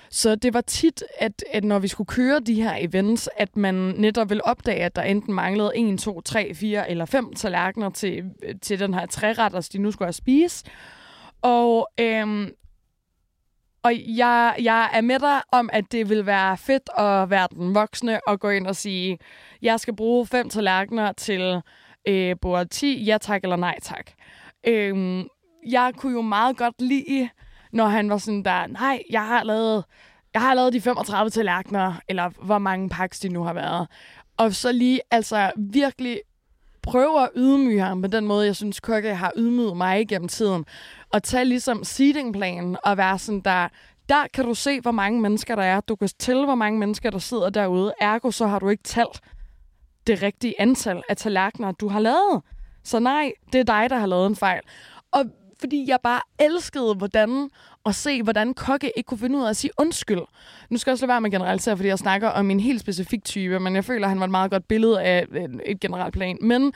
Så det var tit, at, at når vi skulle køre de her events, at man netop ville opdage, at der enten manglede 1, 2, 3, 4 eller 5 tallerkener til, til den her træretters, de nu skulle have spise. Og, øhm, og jeg, jeg er med dig om, at det vil være fedt at være den voksne og gå ind og sige, jeg skal bruge fem tallerkener til øh, bord 10, ja tak eller nej tak. Øh, jeg kunne jo meget godt lide, når han var sådan der, nej, jeg har lavet, jeg har lavet de 35 tallerkener, eller hvor mange pakker de nu har været. Og så lige altså virkelig prøve at ydmyge ham på den måde, jeg synes, Kokke har ydmyget mig igennem tiden. Og tage ligesom seatingplanen og være sådan der, der kan du se, hvor mange mennesker der er. Du kan tælle, hvor mange mennesker, der sidder derude. Ergo, så har du ikke talt det rigtige antal af tallerkener, du har lavet. Så nej, det er dig, der har lavet en fejl. Og fordi jeg bare elskede, hvordan at se, hvordan kokke ikke kunne finde ud af at sige undskyld. Nu skal jeg også lade være med at generalisere, fordi jeg snakker om en helt specifik type, men jeg føler, at han var et meget godt billede af et generelt plan. Men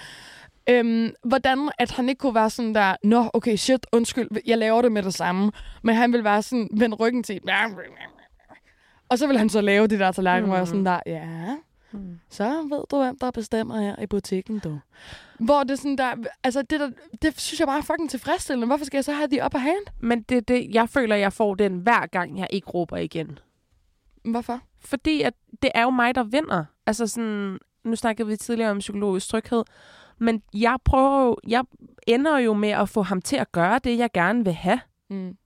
øhm, hvordan at han ikke kunne være sådan der, nå, okay, shit, undskyld, jeg laver det med det samme. Men han vil være sådan, vend ryggen til, og så vil han så lave det der tallerken, mm. hvor jeg sådan der, ja, Mm. Så ved du, hvem der bestemmer her i butikken, du. Hvor det sådan der, altså det, der, det synes jeg bare er fucking tilfredsstillende. Hvorfor skal jeg så have de upper hand? Men det det, jeg føler, jeg får den hver gang, jeg ikke råber igen. Hvorfor? Fordi at det er jo mig, der vinder. Altså sådan, nu snakkede vi tidligere om psykologisk tryghed, men jeg prøver jo, jeg ender jo med at få ham til at gøre det, jeg gerne vil have. Mm.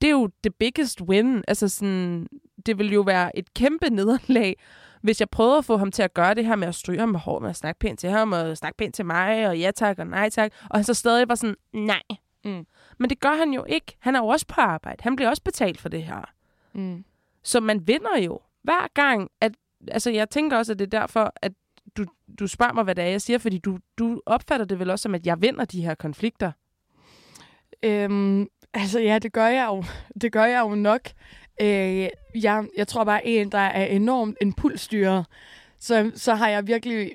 Det er jo det biggest win. Altså sådan, det vil jo være et kæmpe nederlag, hvis jeg prøvede at få ham til at gøre det her med at stryge ham med hår, med at snakke pænt til ham, og snakke pænt til mig, og ja tak, og nej tak, og han så stadig var sådan, nej. Mm. Men det gør han jo ikke. Han er jo også på arbejde. Han bliver også betalt for det her. Mm. Så man vinder jo hver gang. At, altså, jeg tænker også, at det er derfor, at du, du spørger mig, hvad det er, jeg siger, fordi du, du opfatter det vel også som, at jeg vinder de her konflikter. Øhm, altså ja, det gør jeg jo. Det gør jeg jo nok. Øh, jeg, jeg tror bare, en, der er enormt impulsstyret, så, så har jeg virkelig,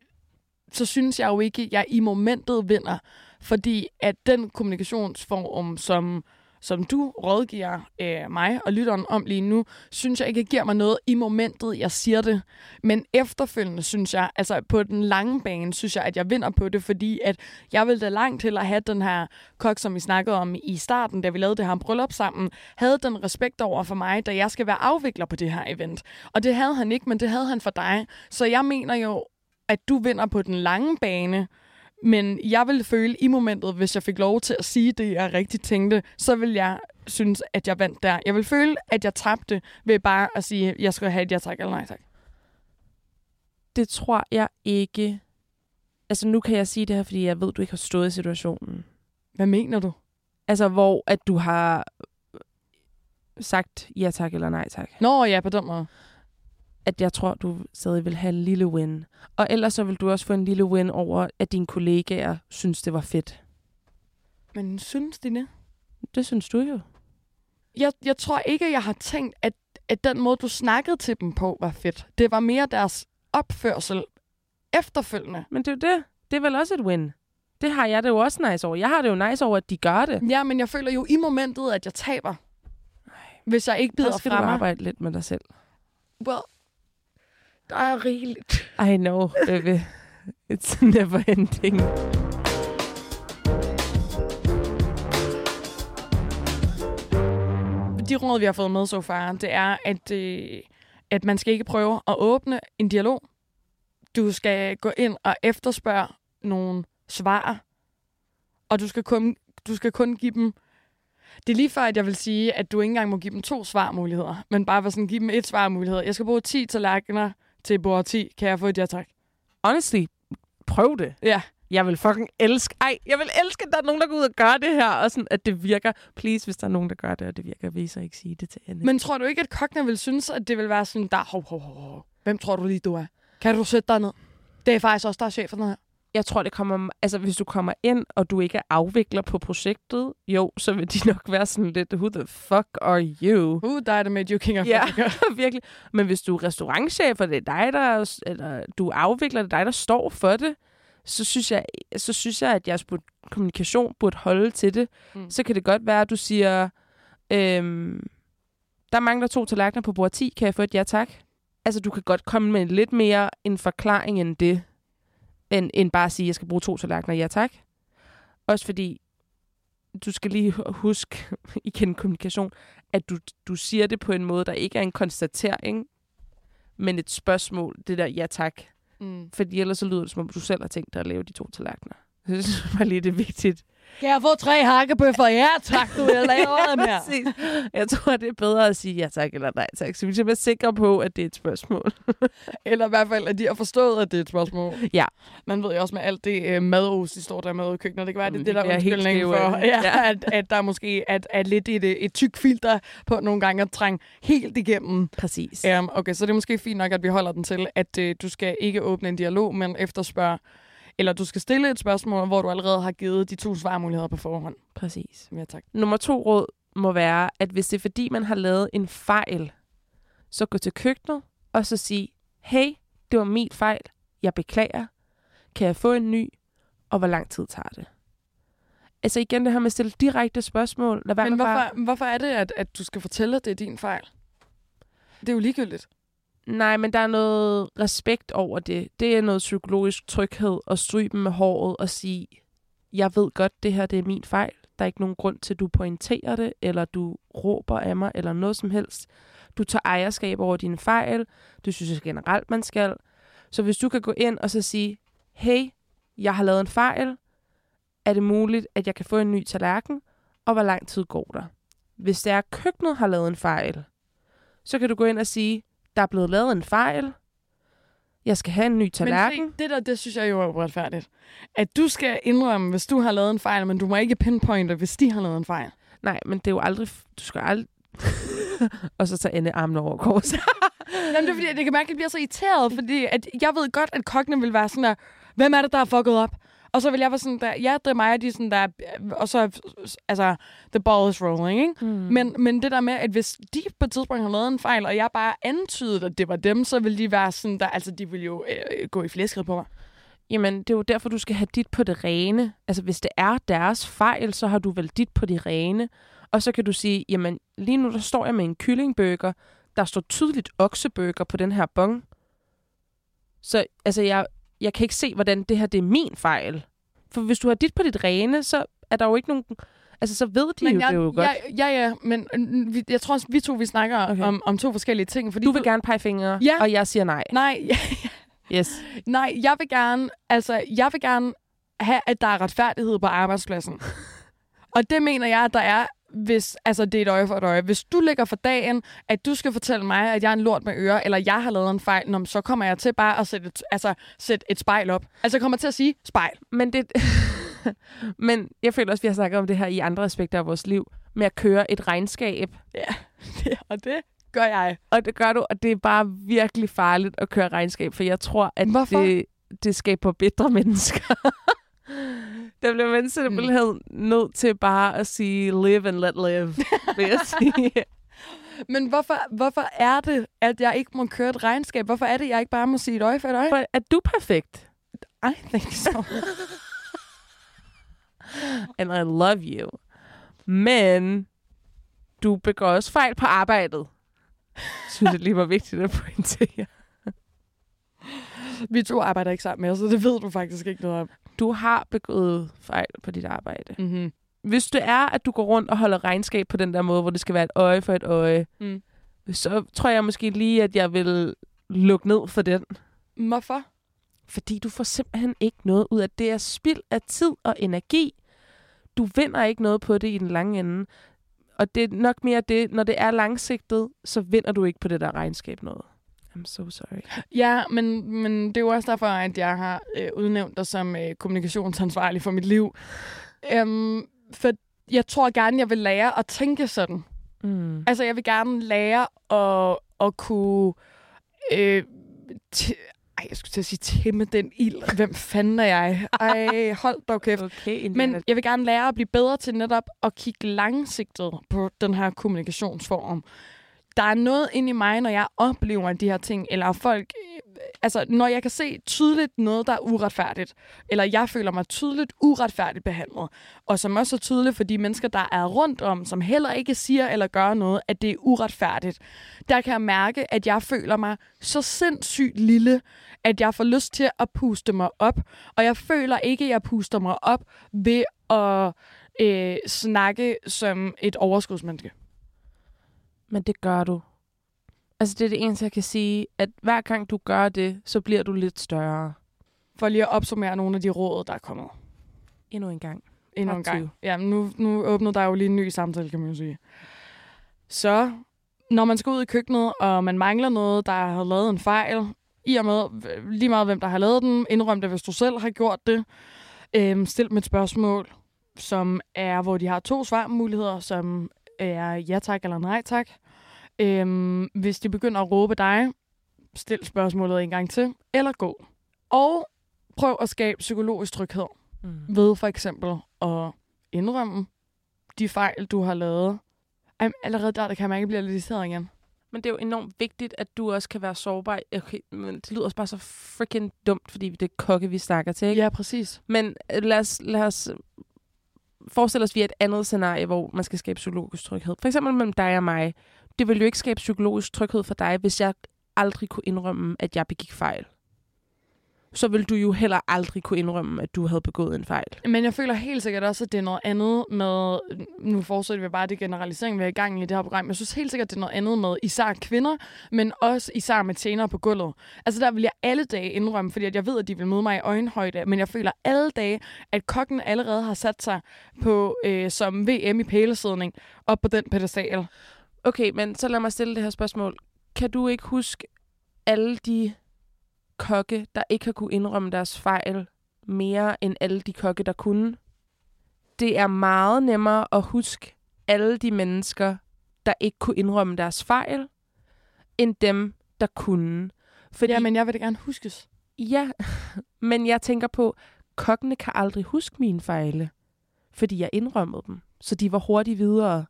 så synes jeg jo ikke, at jeg i momentet vinder, fordi at den kommunikationsform, som som du rådgiver øh, mig og lytteren om lige nu, synes jeg ikke giver mig noget i momentet, jeg siger det. Men efterfølgende synes jeg, altså på den lange bane, synes jeg, at jeg vinder på det, fordi at jeg ville da langt til at have den her kok, som vi snakkede om i starten, da vi lavede det her bryllup sammen, havde den respekt over for mig, da jeg skal være afvikler på det her event. Og det havde han ikke, men det havde han for dig. Så jeg mener jo, at du vinder på den lange bane, men jeg ville føle i momentet, hvis jeg fik lov til at sige det, jeg rigtig tænkte, så vil jeg synes, at jeg vandt der. Jeg vil føle, at jeg tabte ved bare at sige, at jeg skal have et ja tak eller nej tak. Det tror jeg ikke. Altså nu kan jeg sige det her, fordi jeg ved, du ikke har stået i situationen. Hvad mener du? Altså hvor at du har sagt ja tak eller nej tak. Nå ja, på den måde at jeg tror, du stadig vil have en lille win. Og ellers så vil du også få en lille win over, at dine kollegaer synes, det var fedt. Men synes de det? Det synes du jo. Jeg, jeg tror ikke, jeg har tænkt, at, at den måde, du snakkede til dem på, var fedt. Det var mere deres opførsel efterfølgende. Men det er jo det. Det er vel også et win. Det har jeg det jo også nice over. Jeg har det jo nice over, at de gør det. Ja, men jeg føler jo i momentet, at jeg taber. Hvis jeg ikke bider fra mig. du arbejde lidt med dig selv. Well, der er rigeligt. I know, baby. It's never ending. De råd, vi har fået med så far, det er, at, øh, at man skal ikke prøve at åbne en dialog. Du skal gå ind og efterspørge nogle svar, og du skal kun, du skal kun give dem det er lige før, at jeg vil sige, at du ikke engang må give dem to svarmuligheder, men bare for sådan give dem et svarmulighed. Jeg skal bruge 10 tallerkener til bord 10. Kan jeg få et ja tak? Honestly, prøv det. Ja. Jeg vil fucking elske... Ej, jeg vil elske, at der er nogen, der går ud og gør det her, og sådan, at det virker. Please, hvis der er nogen, der gør det, og det virker, vil så ikke sige det til hende. Men tror du ikke, at kokkene vil synes, at det vil være sådan, der, hov, hov, hov, Hvem tror du lige, du er? Kan du sætte dig ned? Det er faktisk også, der er chefen her jeg tror, det kommer... Altså, hvis du kommer ind, og du ikke er afvikler på projektet, jo, så vil de nok være sådan lidt, who the fuck are you? Who died and made you king of Ja, virkelig. Men hvis du er restaurantchef, og det er dig, der... Eller du afvikler, det er dig, der står for det, så synes jeg, så synes jeg at jeres kommunikation burde holde til det. Mm. Så kan det godt være, at du siger... Øhm, der mangler to tallerkener på bord 10. Kan jeg få et ja tak? Altså, du kan godt komme med lidt mere en forklaring end det, end, end bare at sige, at jeg skal bruge to tallerkener, ja tak. Også fordi, du skal lige huske, i kendt kommunikation, at du, du siger det på en måde, der ikke er en konstatering, men et spørgsmål, det der ja tak. Mm. Fordi ellers så lyder det, som om du selv har tænkt dig at lave de to tallerkener. Det synes var lige det vigtigt. Kan jeg få tre hakkebøffer? Ja, tak, du. Jeg laver dem her. Præcis. Jeg tror, det er bedre at sige ja tak eller nej tak. Så vi skal være sikre på, at det er et spørgsmål. Eller i hvert fald, at de har forstået, at det er et spørgsmål. Ja. Man ved jo også med alt det øh, mados, de står der med i køkkenet. Det kan være, det, er Mm, det der det er undskyldning for, det. ja, Ja. at, at der måske er, er lidt et, øh, et tyk filter på nogle gange at trænge helt igennem. Præcis. Um, okay, så det er måske fint nok, at vi holder den til, at øh, du skal ikke åbne en dialog, men efterspørge, eller du skal stille et spørgsmål, hvor du allerede har givet de to svarmuligheder på forhånd. Præcis. Ja, tak. Nummer to råd må være, at hvis det er fordi, man har lavet en fejl, så gå til køkkenet og så sige, hey, det var min fejl. Jeg beklager. Kan jeg få en ny? Og hvor lang tid tager det? Altså igen det her med at stille direkte spørgsmål. Lad være Men hvorfor, bare... hvorfor er det, at, at du skal fortælle, at det er din fejl? Det er jo ligegyldigt. Nej, men der er noget respekt over det. Det er noget psykologisk tryghed at stryge dem med håret og sige, jeg ved godt, det her det er min fejl. Der er ikke nogen grund til, at du pointerer det, eller du råber af mig, eller noget som helst. Du tager ejerskab over dine fejl. Det synes jeg generelt, man skal. Så hvis du kan gå ind og så sige, hey, jeg har lavet en fejl. Er det muligt, at jeg kan få en ny tallerken? Og hvor lang tid går der? Hvis det er, at køkkenet har lavet en fejl, så kan du gå ind og sige, der er blevet lavet en fejl. Jeg skal have en ny tallerken. Men se, det der, det synes jeg jo er uretfærdigt. At du skal indrømme, hvis du har lavet en fejl, men du må ikke pinpointe, hvis de har lavet en fejl. Nej, men det er jo aldrig... Du skal aldrig... og så tage ende armen over kors. Jamen, det er fordi, det kan mærke, at jeg bliver så irriteret, fordi at jeg ved godt, at kokkene vil være sådan der, hvem er det, der har fucket op? Og så vil jeg være sådan der, ja, det er mig, og de sådan der, og så, altså, the ball is rolling, ikke? Mm. Men, men det der med, at hvis de på et tidspunkt har lavet en fejl, og jeg bare antydede, at det var dem, så vil de være sådan der, altså, de vil jo øh, gå i flæsket på mig. Jamen, det er jo derfor, du skal have dit på det rene. Altså, hvis det er deres fejl, så har du vel dit på det rene. Og så kan du sige, jamen, lige nu der står jeg med en kyllingbøger. Der står tydeligt oksebøger på den her bong. Så altså, jeg, jeg kan ikke se, hvordan det her det er min fejl. For hvis du har dit på dit rene, så er der jo ikke nogen... Altså, så ved de jo jeg, det jo godt. Ja, ja, ja, men øh, vi, jeg tror også, vi to vi snakker Okay. om, om to forskellige ting. Fordi Du vil gerne pege fingre, Ja. og jeg siger nej. Nej, ja, Yes. nej, jeg vil gerne, altså, jeg vil gerne have, at der er retfærdighed på arbejdspladsen. Og det mener jeg, at der er, hvis, altså det er et øje for et øje. Hvis du lægger for dagen, at du skal fortælle mig, at jeg er en lort med ører, eller jeg har lavet en fejl, nå, så kommer jeg til bare at sætte et, altså, sætte et spejl op. Altså jeg kommer til at sige spejl. Men, det, men jeg føler også, at vi har snakket om det her i andre aspekter af vores liv, med at køre et regnskab. Ja, og det gør jeg. Og det gør du, og det er bare virkelig farligt at køre regnskab, for jeg tror, at Hvorfor? det, det skaber bedre mennesker. Der bliver man simpelthen nødt til bare at sige live and let live, vil jeg sige. Men hvorfor, hvorfor er det, at jeg ikke må køre et regnskab? Hvorfor er det, jeg ikke bare må sige et øje for et øje? For er du perfekt? I think so. And I love you. Men du begår også fejl på arbejdet. synes jeg lige var vigtigt at pointere. Vi to arbejder ikke sammen med, så det ved du faktisk ikke noget om. Du har begået fejl på dit arbejde. Mm-hmm. Hvis det er, at du går rundt og holder regnskab på den der måde, hvor det skal være et øje for et øje, Mm. så tror jeg måske lige, at jeg vil lukke ned for den. Hvorfor? Fordi du får simpelthen ikke noget ud af det. Det er spild af tid og energi. Du vinder ikke noget på det i den lange ende. Og det er nok mere det, når det er langsigtet, så vinder du ikke på det der regnskab noget. I'm so sorry. Ja, men, men det er jo også derfor, at jeg har øh, udnævnt dig som øh, kommunikationsansvarlig for mit liv. Øhm, for jeg tror gerne, jeg vil lære at tænke sådan. Mm. Altså, jeg vil gerne lære at, at kunne... Øh, ej, jeg skulle til at sige tæmme den ild. Hvem fanden er jeg? Ej, hold dog kæft. Okay, Men jeg vil gerne lære at blive bedre til netop at kigge langsigtet på den her kommunikationsform. Der er noget inde i mig, når jeg oplever de her ting, eller folk øh, altså, når jeg kan se tydeligt noget, der er uretfærdigt, eller jeg føler mig tydeligt uretfærdigt behandlet, og som også er tydeligt for de mennesker, der er rundt om, som heller ikke siger eller gør noget, at det er uretfærdigt, der kan jeg mærke, at jeg føler mig så sindssygt lille, at jeg får lyst til at puste mig op, og jeg føler ikke, at jeg puster mig op ved at øh, snakke som et overskudsmenneske. Men det gør du. Altså, det er det eneste, jeg kan sige, at hver gang du gør det, så bliver du lidt større. For lige at opsummere nogle af de råd, der er kommet. Endnu en gang. Endnu en gang. two. Ja, men nu, nu åbnede der jo lige en ny samtale, kan man jo sige. Så, når man skal ud i køkkenet, og man mangler noget, der har lavet en fejl, i og med lige meget, hvem der har lavet den, indrøm det, hvis du selv har gjort det. Øhm, stil dem et spørgsmål, som er, hvor de har to svarmuligheder, som er ja tak eller nej tak. Øhm, hvis de begynder at råbe dig, stil spørgsmålet en gang til, eller gå. Og prøv at skabe psykologisk tryghed Mm. ved for eksempel at indrømme de fejl, du har lavet. Ej, allerede der, der kan man ikke blive lidt igen. Men det er jo enormt vigtigt, at du også kan være sårbar. Okay, men det lyder også bare så freaking dumt, fordi det er kokke, vi snakker til, ikke? Ja, præcis. Men øh, lad os, lad os forestille os, at vi er et andet scenarie, hvor man skal skabe psykologisk tryghed. For eksempel mellem dig og mig. Det ville jo ikke skabe psykologisk tryghed for dig, hvis jeg aldrig kunne indrømme, at jeg begik fejl. Så vil du jo heller aldrig kunne indrømme, at du havde begået en fejl. Men jeg føler helt sikkert også, at det er noget andet med... Nu fortsætter vi bare det generalisering, vi er i gang i det her program. Jeg synes helt sikkert, at det er noget andet med især kvinder, men også især med tjenere på gulvet. Altså der vil jeg alle dage indrømme, fordi at jeg ved, at de vil møde mig i øjenhøjde, men jeg føler alle dage, at kokken allerede har sat sig på øh, som VM i pælesidning op på den pedestal. Okay, men så lad mig stille det her spørgsmål. Kan du ikke huske alle de kokke, der ikke har kunne indrømme deres fejl, mere end alle de kokke, der kunne? Det er meget nemmere at huske alle de mennesker, der ikke kunne indrømme deres fejl, end dem, der kunne. Fordi, Ja, men jeg vil da gerne huskes. ja, men jeg tænker på, kokkene kan aldrig huske mine fejle, fordi jeg indrømmede dem. Så de var hurtigt videre.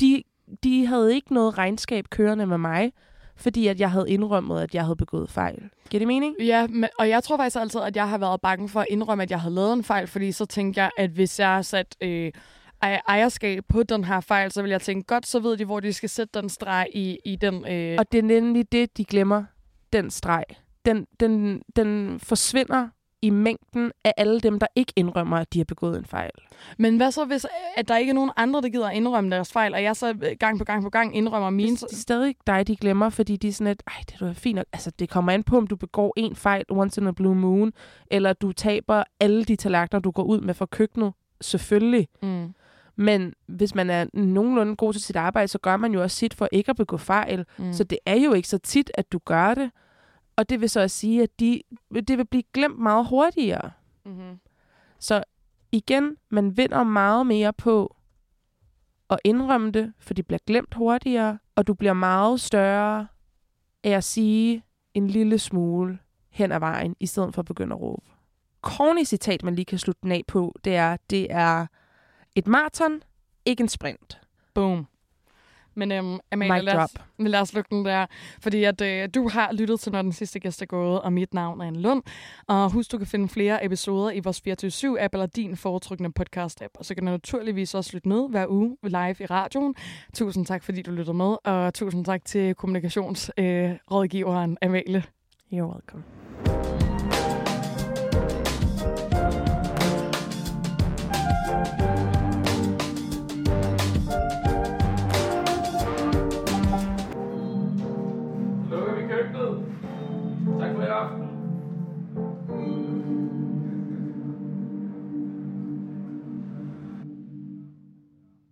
De, de havde ikke noget regnskab kørende med mig, fordi at jeg havde indrømmet, at jeg havde begået fejl. Giver det mening? Ja, men, og jeg tror faktisk altid, at jeg har været bange for at indrømme, at jeg havde lavet en fejl, fordi så tænkte jeg, at hvis jeg har sat øh, ej- ejerskab på den her fejl, så vil jeg tænke, godt, så ved de, hvor de skal sætte den streg i, i den... Øh, Og det er nemlig det, de glemmer, den streg. Den, den, den forsvinder i mængden af alle dem, der ikke indrømmer, at de har begået en fejl. men hvad så, hvis at der ikke er nogen andre, der gider at indrømme deres fejl, og jeg så øh, gang på gang på gang indrømmer mine... Det er stadig dig, de glemmer, fordi de er sådan et, ej, det er fint nok. Altså, det kommer an på, om du begår en fejl once in a blue moon, eller du taber alle de tallerkener, du går ud med fra køkkenet. Selvfølgelig. Mm. Men hvis man er nogenlunde god til sit arbejde, så gør man jo også sit for ikke at begå fejl. Mm. Så det er jo ikke så tit, at du gør det. Og det vil så også sige, at de, det vil blive glemt meget hurtigere. mm-hmm. Så igen, man vinder meget mere på at indrømme det, for det bliver glemt hurtigere, og du bliver meget større af at sige en lille smule hen ad vejen, i stedet for at begynde at råbe. Corny citat, man lige kan slutte den af på, det er, det er et maraton, ikke en sprint. Boom. Men øhm, Amalie, lad os, lad os lukke den der. Fordi at, øh, du har lyttet til, når den sidste gæst er gået, og mit navn er Anne Lund. Og husk, du kan finde flere episoder i vores 24-7-app eller din foretrukne podcast-app. Og så kan du naturligvis også lytte med hver uge live i radioen. Tusind tak, fordi du lyttede med, og tusind tak til kommunikationsrådgiveren øh, Amalie. You're welcome.